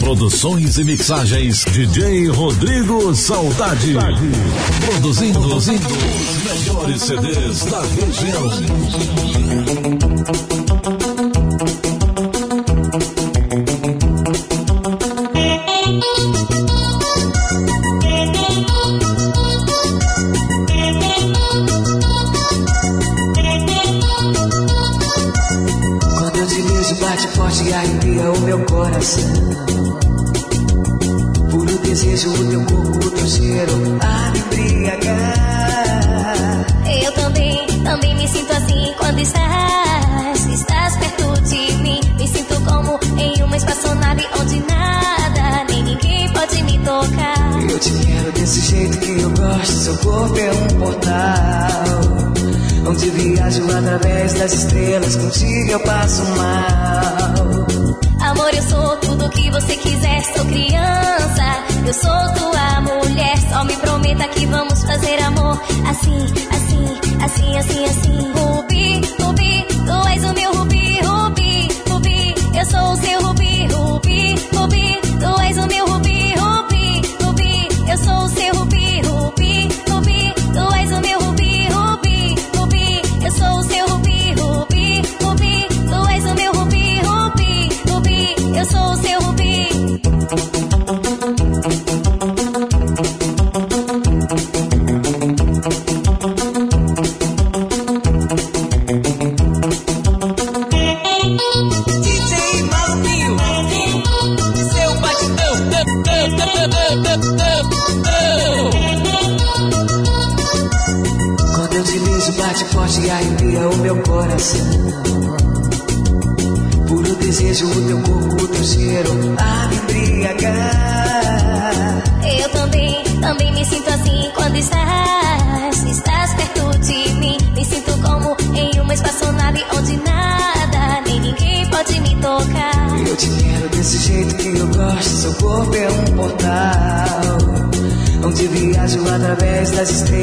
Produções e mixagens DJ Rodrigo Saudade. Produzindo, produzindo os melhores CDs da região.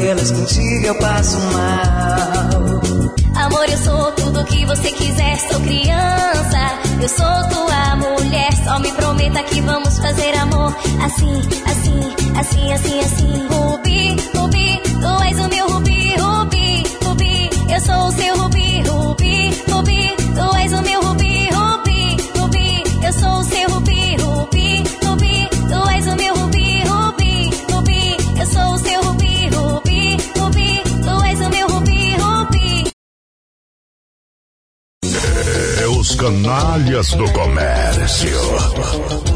estrelas, contigo eu passo mal. Amor, eu sou tudo que você quiser, sou criança. Eu sou tua mulher, só me prometa que vamos fazer amor. Assim, assim, assim, assim, assim. Rubi, Rubi, tu és o meu Batalhas do Comércio.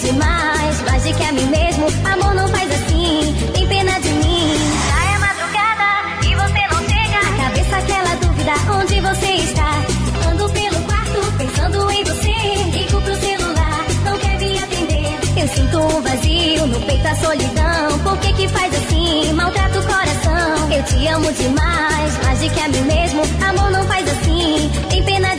demais, mais de que a mim mesmo. Amor não faz assim, tem pena de mim. Já é madrugada e você não chega. a cabeça aquela dúvida, onde você está? Ando pelo quarto, pensando em você. Ligo pro celular, não quer me atender. Eu sinto um vazio, no peito a solidão. Por que que faz assim? Maltrata o coração. Eu te amo demais, mais de que a mim mesmo. Amor não faz assim, tem pena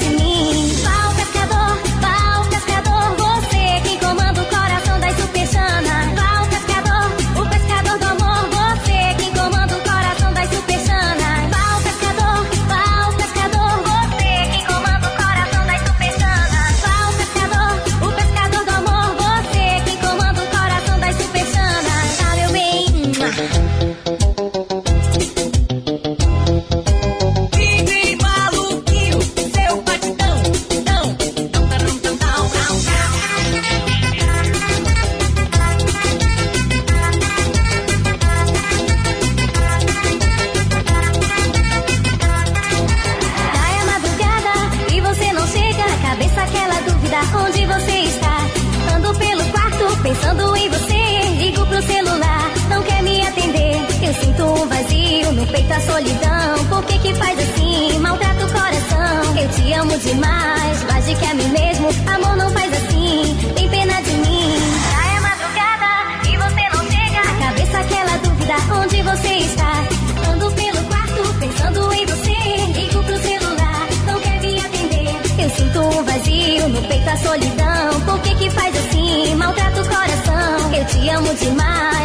solidão. Por que que faz assim? Maltrata o coração. Eu te amo demais.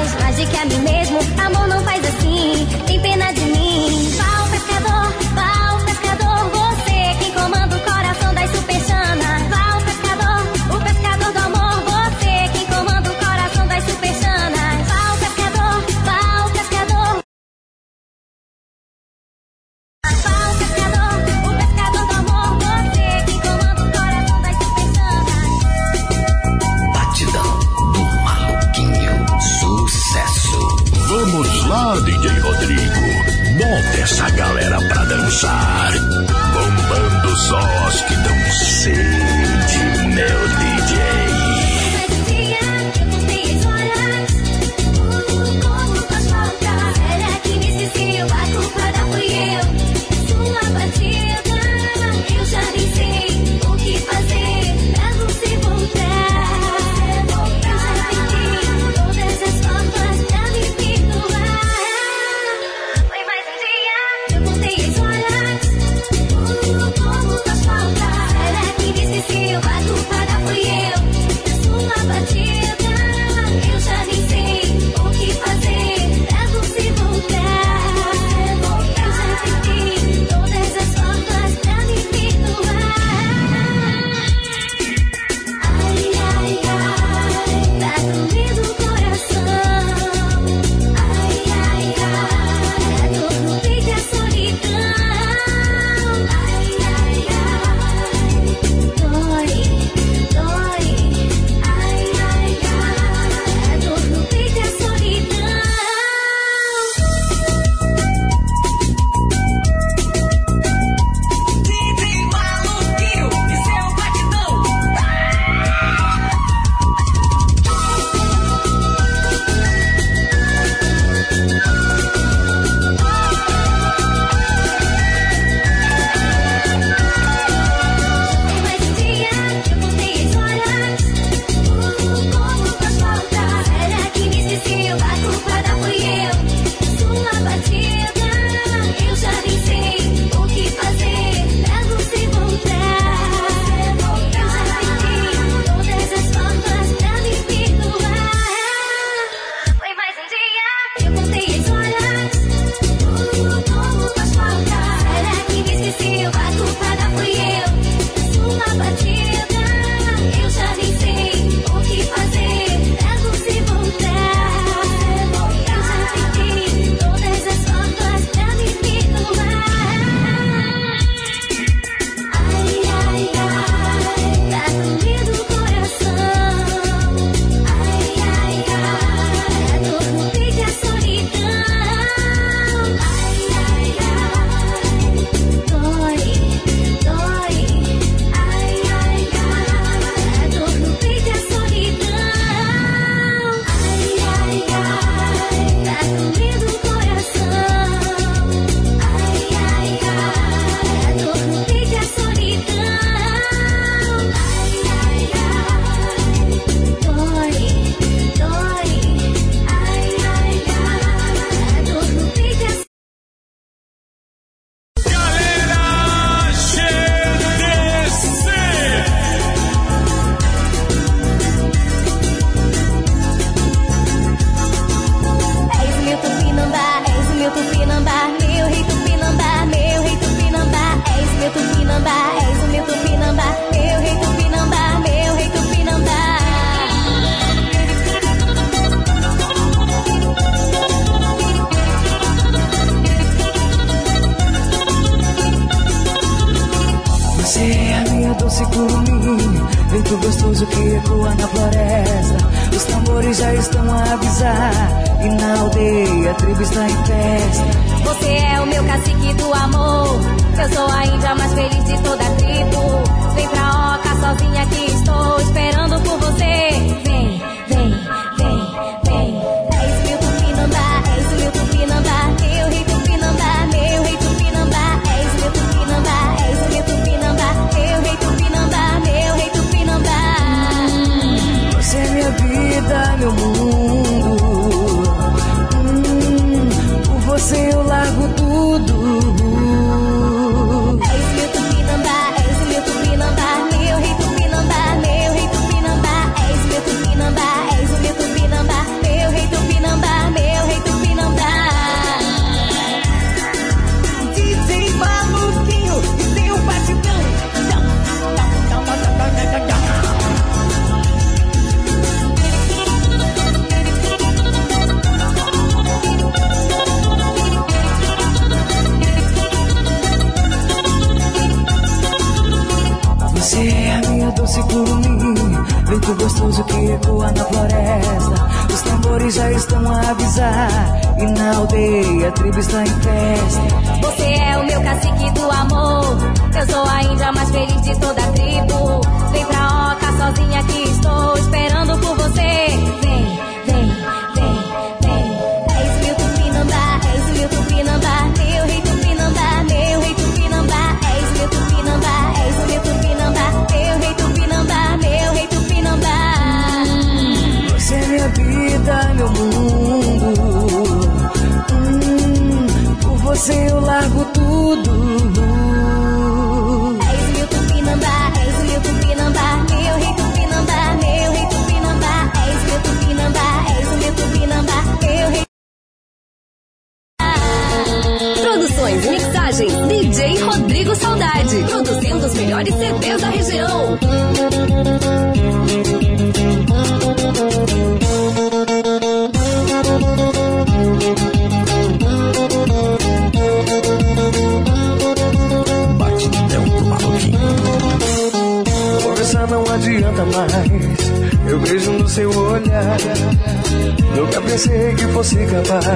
pensei que fosse capaz.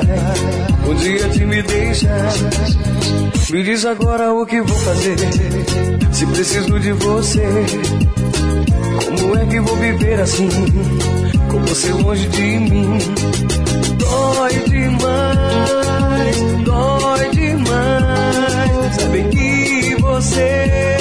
Um dia te me deixa. Me diz agora o que vou fazer. Se preciso de você, como é que vou viver assim? Com você longe de mim. Dói demais, dói demais. Sabe que você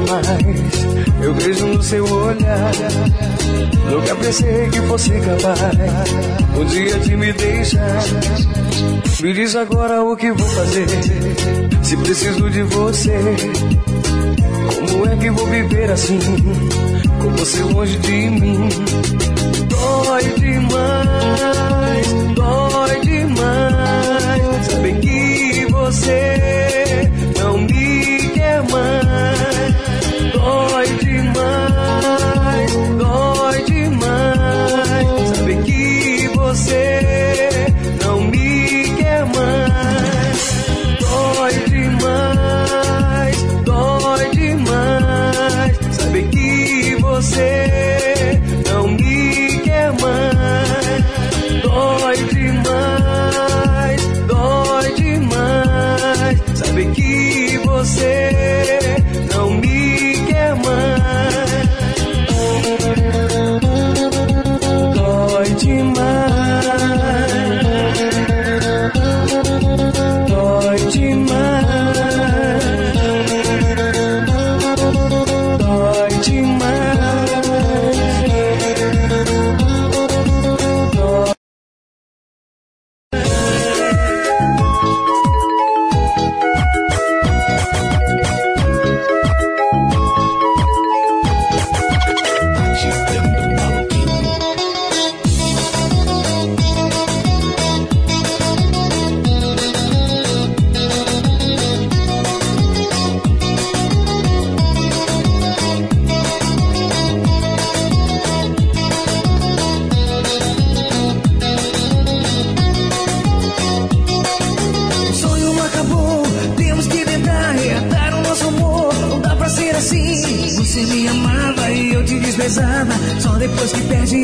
mais. Eu vejo no seu olhar. Nunca pensei que fosse capaz. Um dia de me deixar. Me diz agora o que vou fazer. Se preciso de você. Como é que vou viver assim? Com você longe de mim.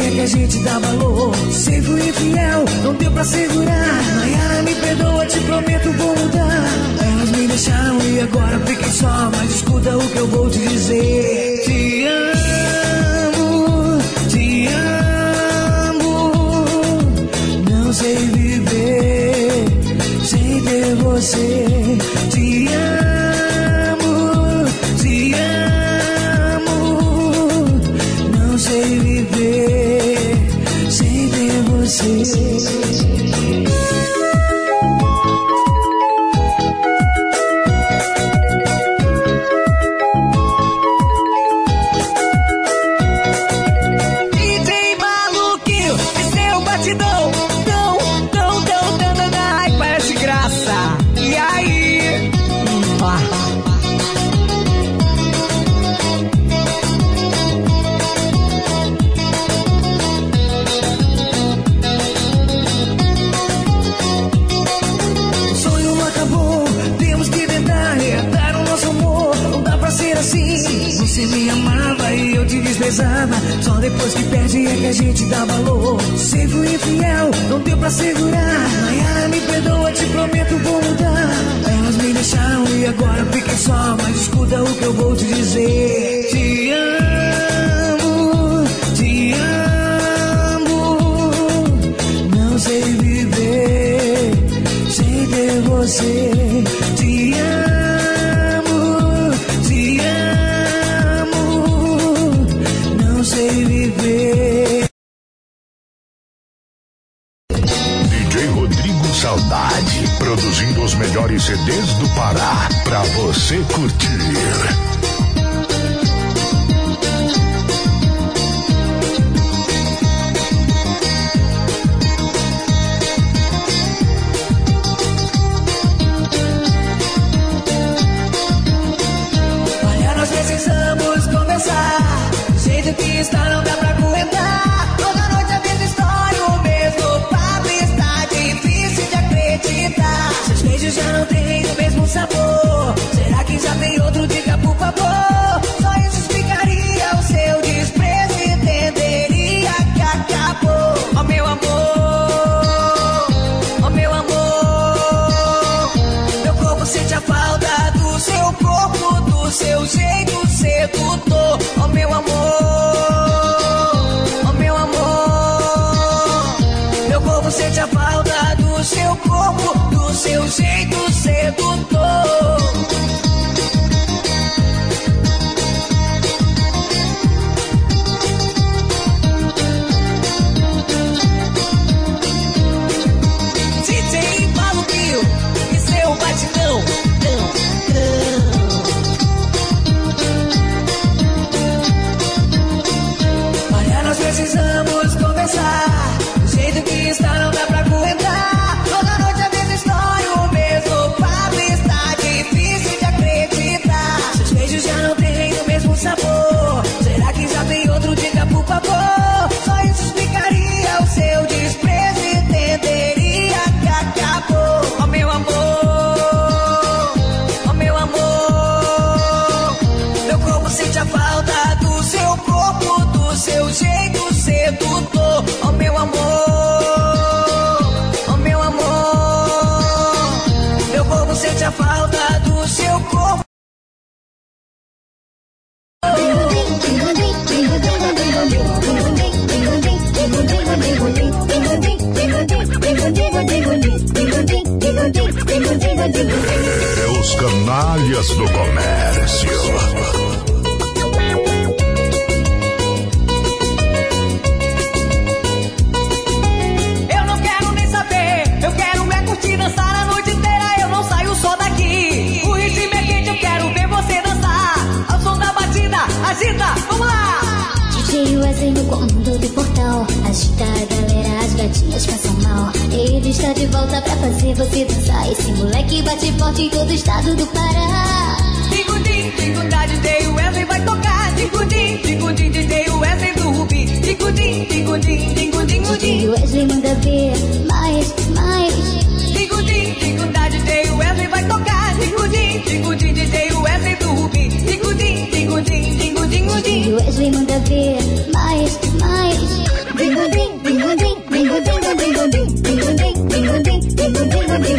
é que a gente dá valor. Sendo infiel, não deu pra segurar. Nayara, me perdoa, te prometo, vou mudar. Elas me deixaram e agora fiquei só. Mas escuta o que eu vou te dizer. Te amo, te amo. Não sei viver sem ter você. Te amo. É que a gente dá valor. Sigo infiel, não deu pra segurar. Maiara me perdoa, te prometo vou mudar. Elas me deixaram e agora fiquem só. Mas escuta o que eu vou te dizer. Te amo, te amo. Não sei viver sem ter você. qualidade, produzindo os melhores CDs do Pará para você curtir.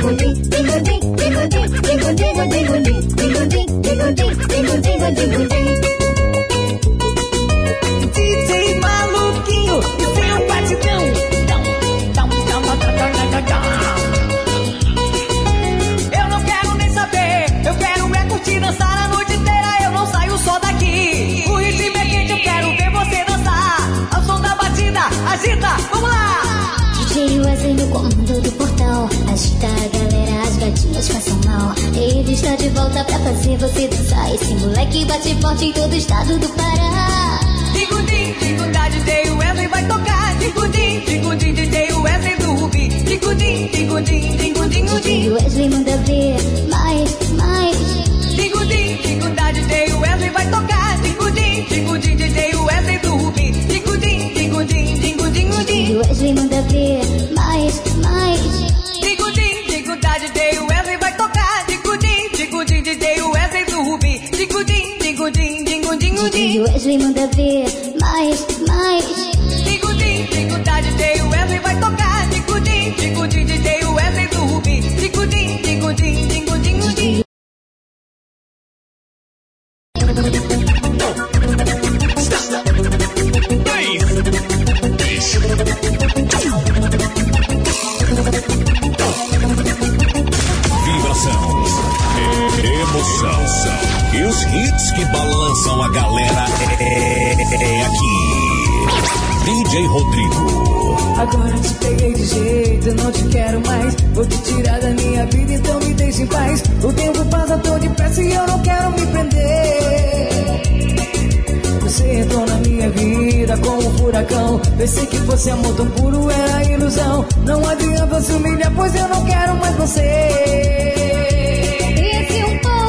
Thank you. forte em todo o estado do Pará. Dicudim, dicudá, DJ Wesley vai tocar. Dicudim, dicudim, DJ Wesley do Rubi. Dicudim, dicudim, dicudim, dicudim. Wesley manda ver, mais, mais. Dicudim, dicudá, o Wesley vai tocar. Dicudim, dicudim, DJ Wesley do Rubi. Dicudim, dicudim, dicudim, dicudim. Wesley manda ver, mais, mais. DJ Wesley manda ver, mais, DJ Rodrigo. Agora te peguei de jeito, não te quero mais. Vou te tirar da minha vida, então me deixe em paz. O tempo passa tão depressa e eu não quero me prender. Você entrou na minha vida como um furacão. Pensei que fosse amor tão puro, era ilusão. Não adianta se humilhar, pois eu não quero mais você. Esse um pouco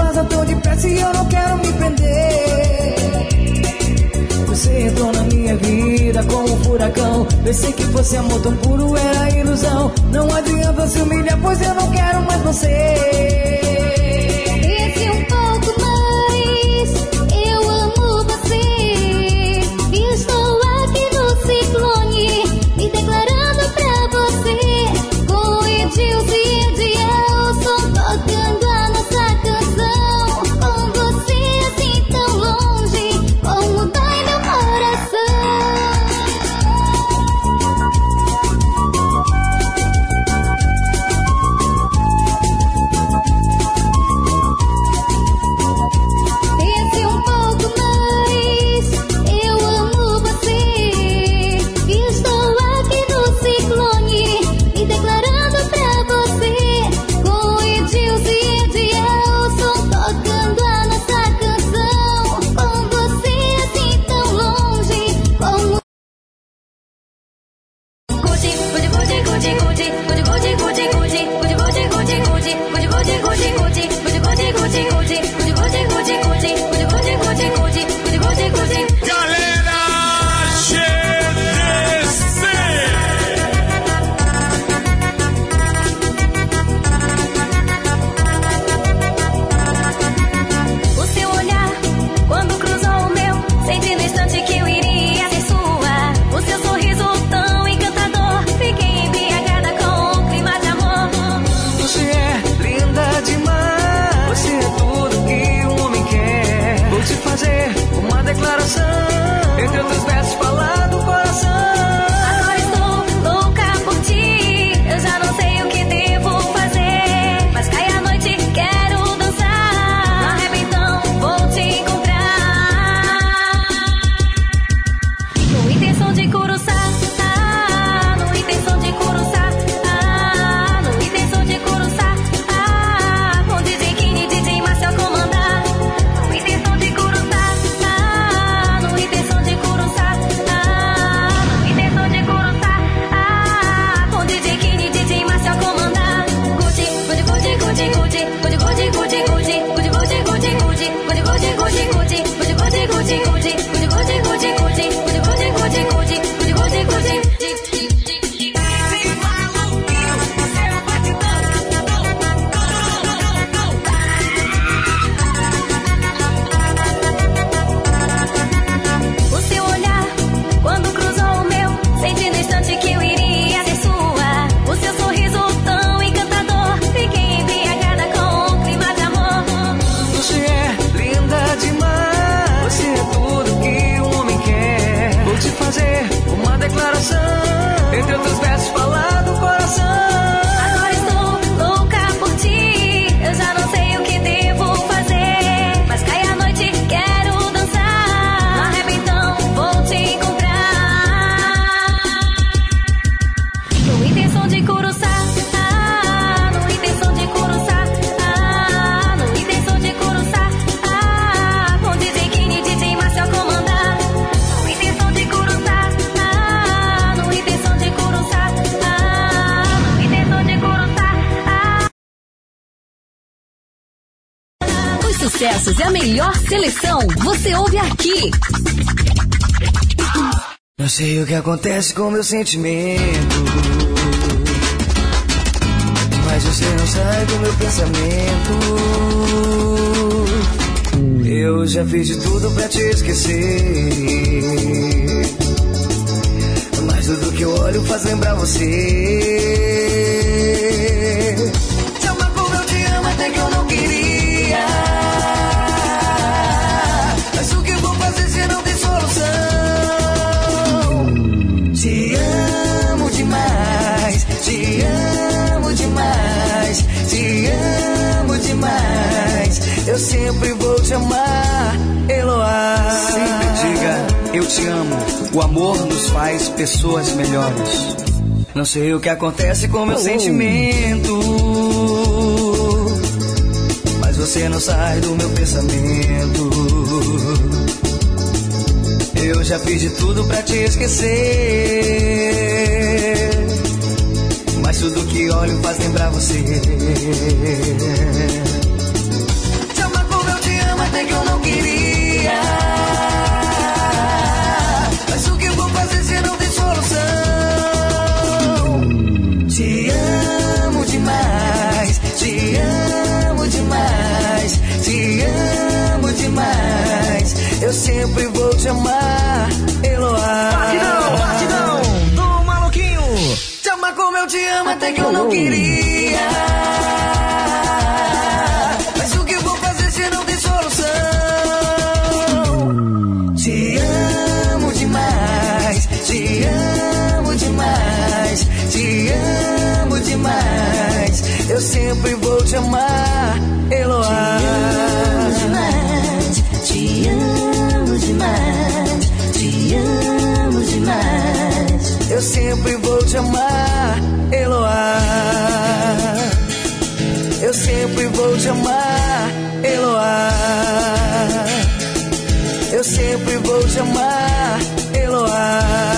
Passa tão depressa e eu não quero me prender. Você entrou na minha vida como um furacão. Pensei que fosse amor tão puro, era ilusão. Não adianta se humilhar, pois eu não quero mais você. Esse um sei o que acontece com meu sentimento. Mas você não sai do meu pensamento. Eu já fiz de tudo pra te esquecer. Mas tudo que eu olho faz lembrar você. Te amar como eu te amo até que eu não queria. Mas o que vou fazer se não tem solução? Eu sempre vou te amar, Eloá. Sempre diga eu te amo. O amor nos faz pessoas melhores. Não sei o que acontece com meu sentimento. Mas você não sai do meu pensamento. Eu já fiz de tudo pra te esquecer. Mas tudo que olho faz lembrar você. Eu sempre vou te amar, Eloá. Batidão, batidão do maluquinho. Te amar como eu te amo até que eu não queria. Mas o que vou fazer se não tem solução? Te amo demais, te amo demais, te amo demais. Eu sempre vou te amar, sempre vou te amar, Eloá. Eu sempre vou te amar, Eloá.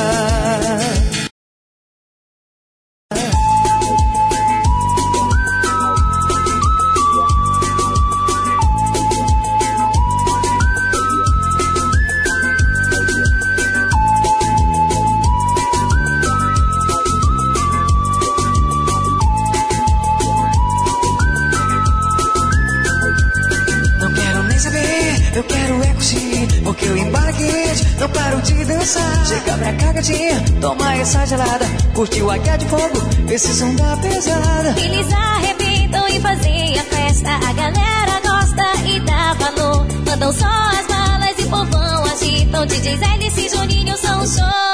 Essa gelada. Curtiu a guia de fogo, esse som da pesada. Eles arrebentam e fazem a festa. A galera gosta e dá valor. Mandam só as balas e povão agitam. DJs Alice e Juninho são show.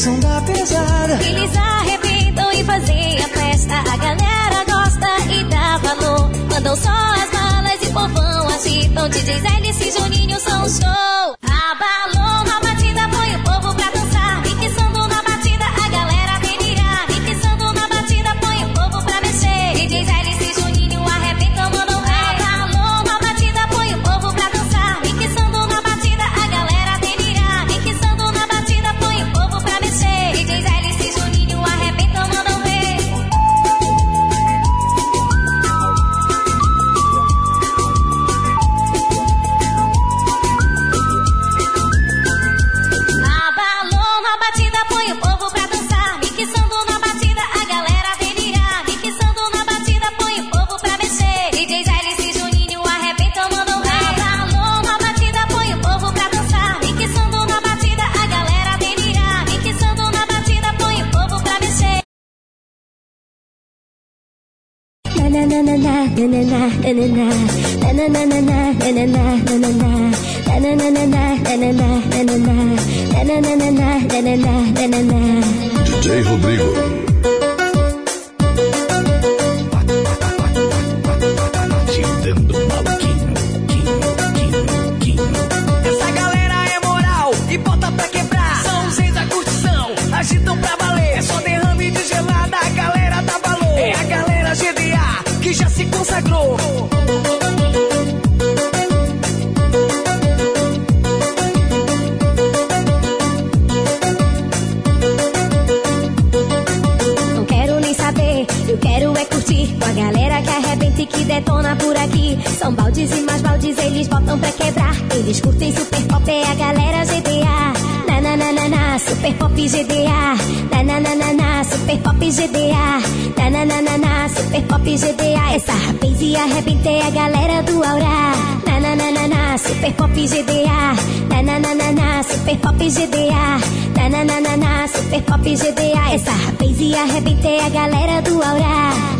Som da pesada. Eles arrebentam e fazem a festa. A galera gosta e dá valor. Mandam só as balas e povão agitam. DJs Alice e Juninho são show. DJ Rodrigo. reggaetona por aqui. São baldes e mais baldes, eles botam pra quebrar. Eles curtem super pop, é a galera GDA. Na na na na na, super pop GDA. Na na na na na, super pop GDA. Na na na na na, super pop GDA. Essa rapaz e arrebenta é a galera do Aurá. Na na na na na, super pop GDA. Na na na na na, super pop GDA. Na na na na na, super pop GDA. Essa rapaz e arrebenta é a galera do Aurá.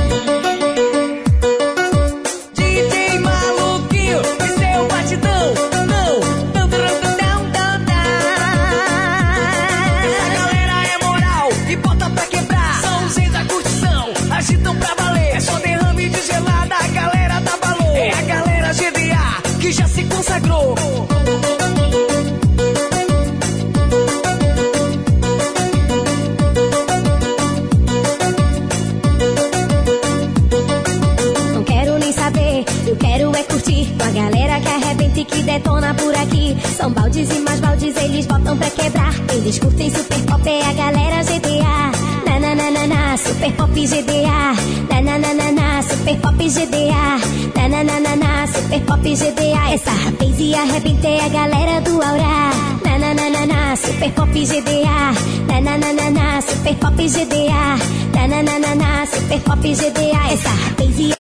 e arrebentei a galera do Aurá. na, super pop GDA. Na na na na, super pop GDA. Na na na na, super pop GDA. Essa baby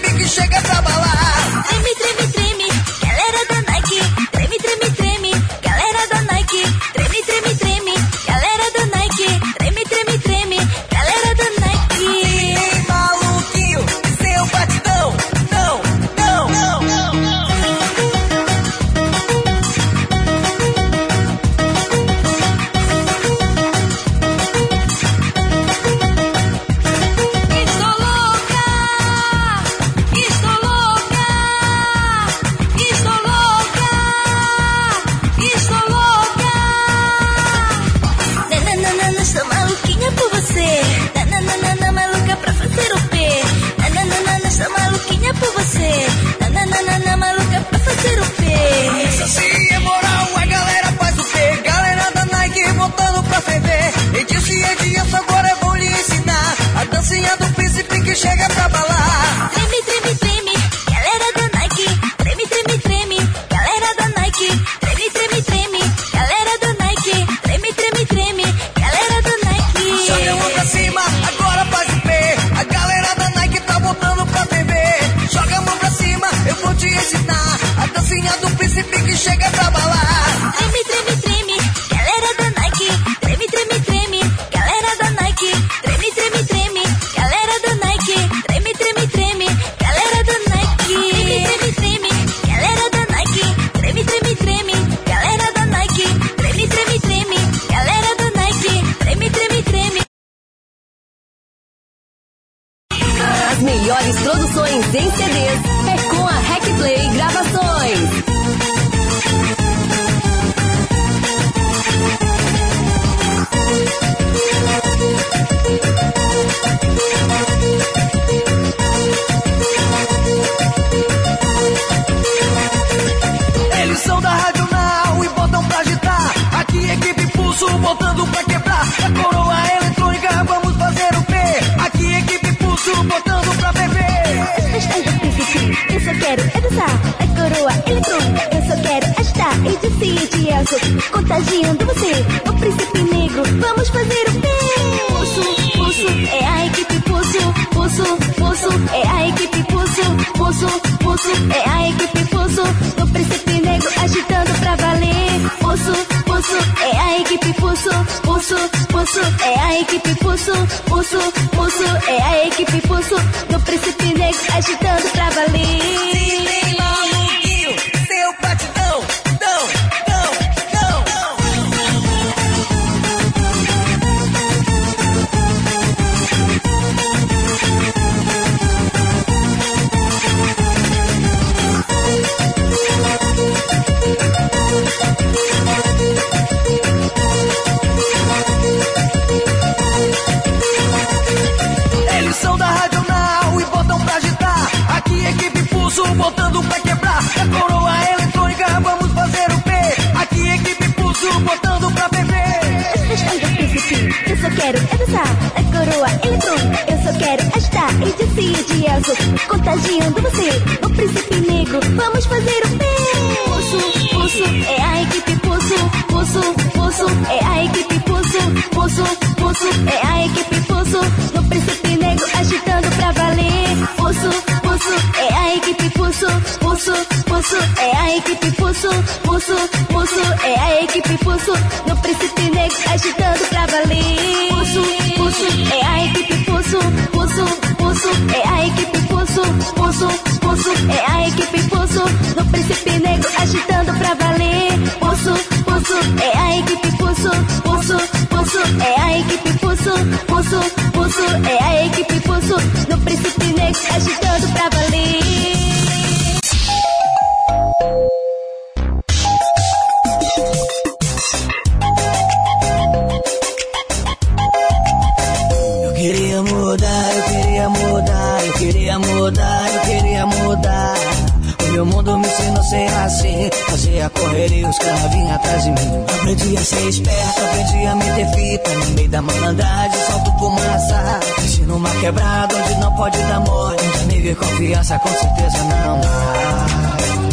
Que chega pra balar. Mixagens em CDs. É com a Hackplay Gravações. Eles quero é dançar, a coroa eletrônica. Eu só quero agitar e de de Elso, contagiando você, o príncipe negro. Vamos fazer o quê? Pulso, pulso, é a equipe pulso, pulso, pulso, é a equipe pulso, pulso, pulso, é a equipe pulso, o príncipe negro agitando pra valer. Pulso, pulso, é a equipe pulso, pulso, pulso, é a equipe pulso, pulso, pulso, é a equipe pulso, do príncipe negro agitando pra valer. Quero é dançar, a coroa eletrônica. Eu só quero agitar e de de Elso, contagiando você, o príncipe negro. Vamos fazer o pé. Pulso, pulso, é a equipe pulso, pulso, pulso, é a equipe pulso, pulso, pulso, é a equipe pulso, do príncipe negro agitando pra valer. Pulso, pulso, é a equipe pulso, pulso, pulso, é a equipe pulso, pulso, pulso, é a equipe pulso, do príncipe negro agitando pra valer. Pulso, pulso, é a equipe pulso, pulso, pulso, é a equipe pulso, pulso, pulso, é a equipe pulso, do príncipe negro agitando pra valer. Pulso, pulso, é a equipe é a equipe pulso, pulso, pulso, é a equipe pulso, do príncipe negro agitando pra valer. Eu queria mudar, eu queria mudar, eu queria mudar, eu queria mudar. O meu mundo me ensinou a ser assim, fazer a correria e os caras vinham atrás de mim. Aprendi a ser esperto, aprendi a meter fita no meio da malandragem, solto fumaça. Cresci numa quebrada onde não pode dar mole, amigo e confiança com certeza não há.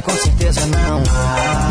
Com certeza não há.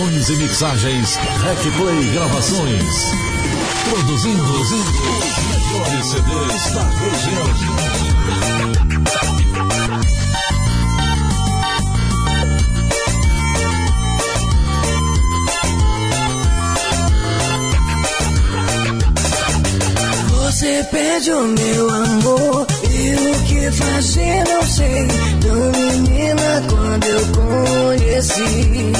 E mixagens Hackplay Gravações. Produzindo, produzindo os CDs da região. Você pede o meu amor E o que fazer não sei Tão menina quando eu conheci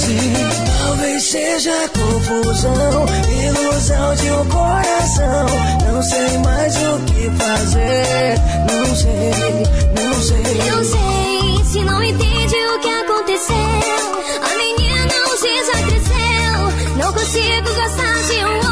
assim. Talvez seja confusão, ilusão de um coração. Não sei mais o que fazer. Não sei, não sei. Não sei se não entende o que aconteceu. A menina não se já. Não consigo gostar de um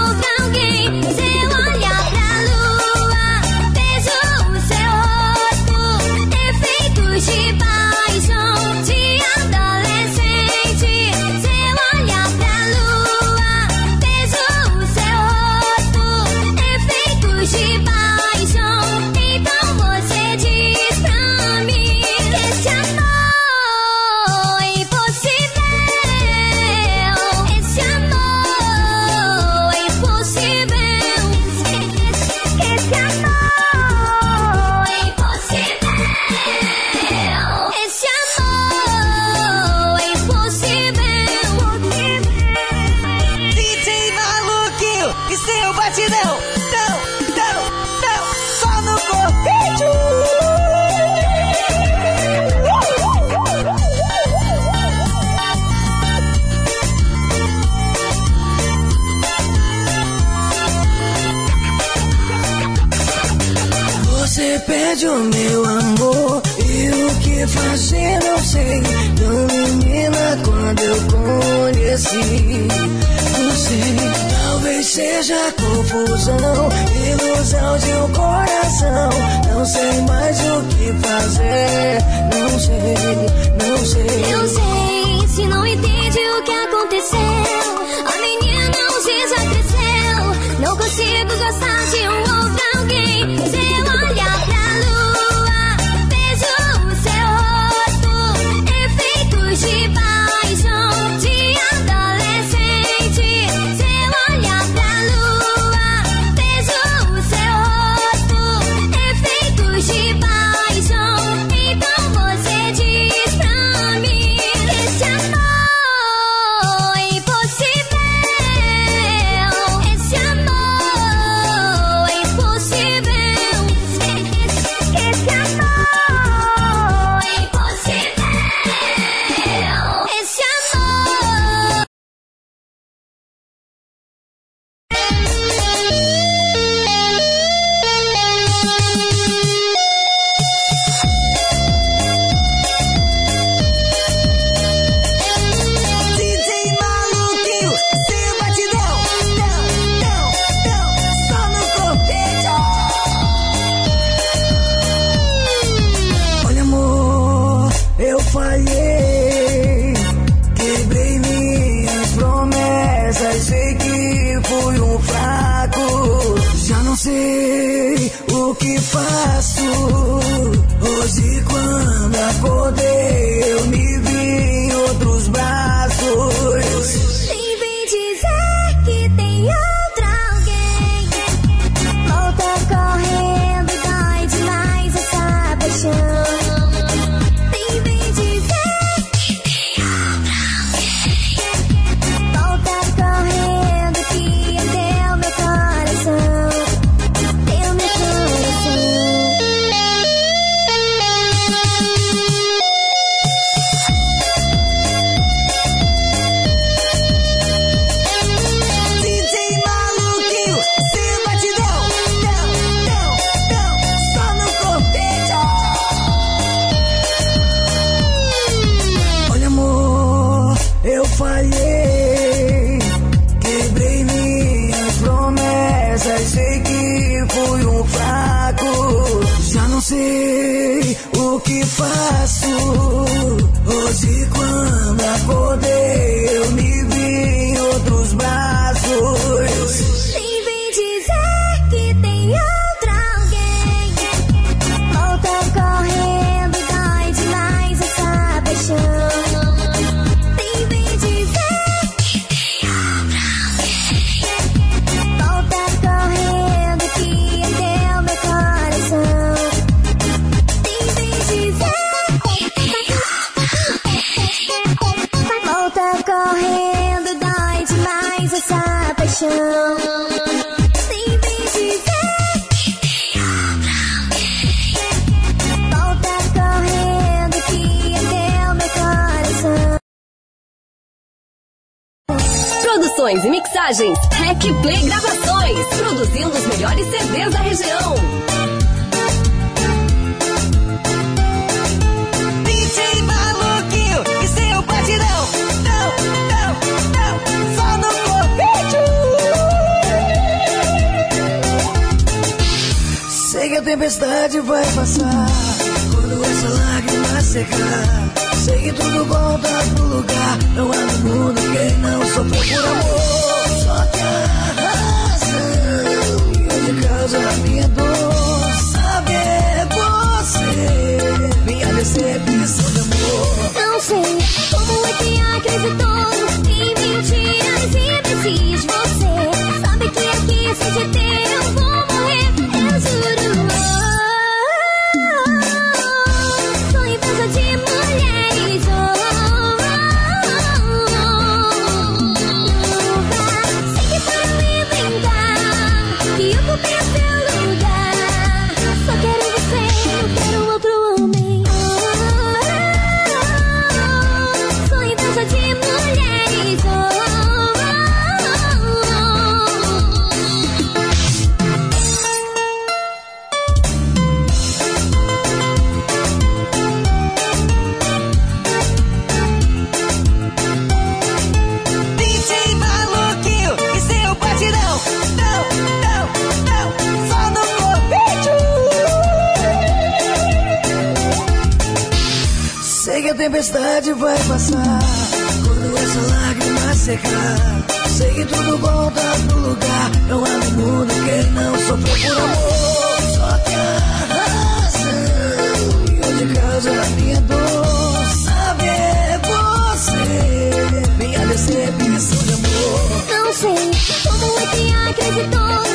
outro volta pro lugar. Não é no mundo quem não sofreu por amor. Só que a razão e de causa da minha dor. Saber é você, minha decepção de amor. Não sei como é que acreditou em mentiras e preciso. saudade vai passar. Quando essa lágrima secar, sei que tudo volta pro lugar. Não há no mundo que não sofreu por amor. Só tem razão. E hoje causa a minha dor. Saber é você, minha decepção de amor. Não sei como é que acreditou.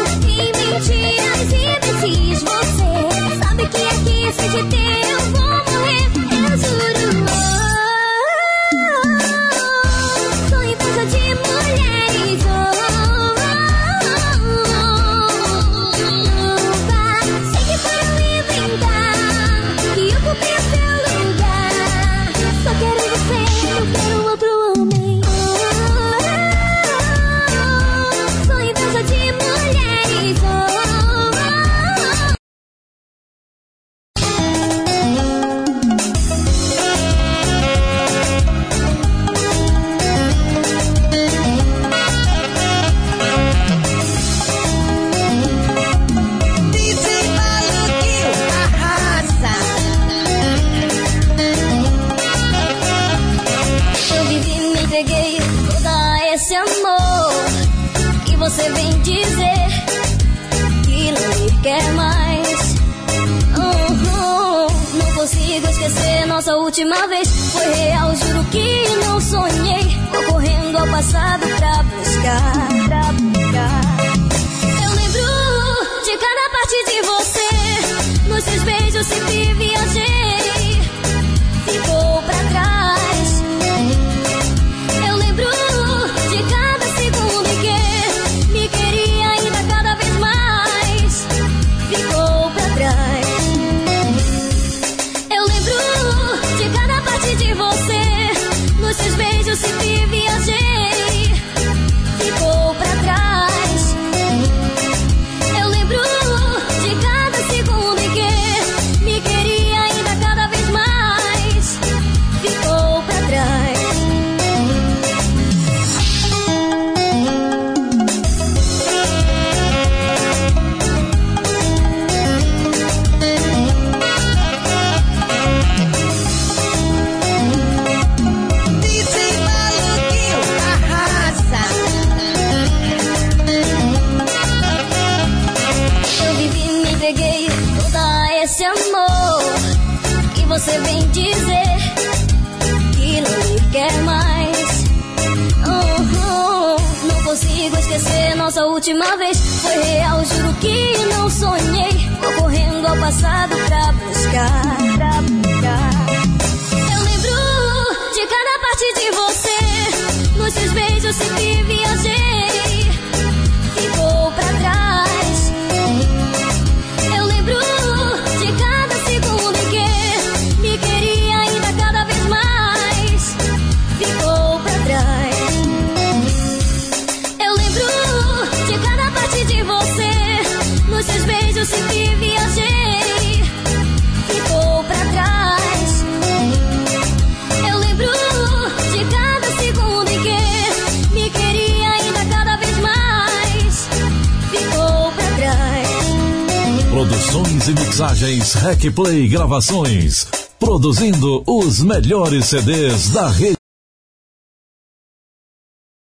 Mixagens Hackplay Gravações. Produzindo os melhores CDs da rede.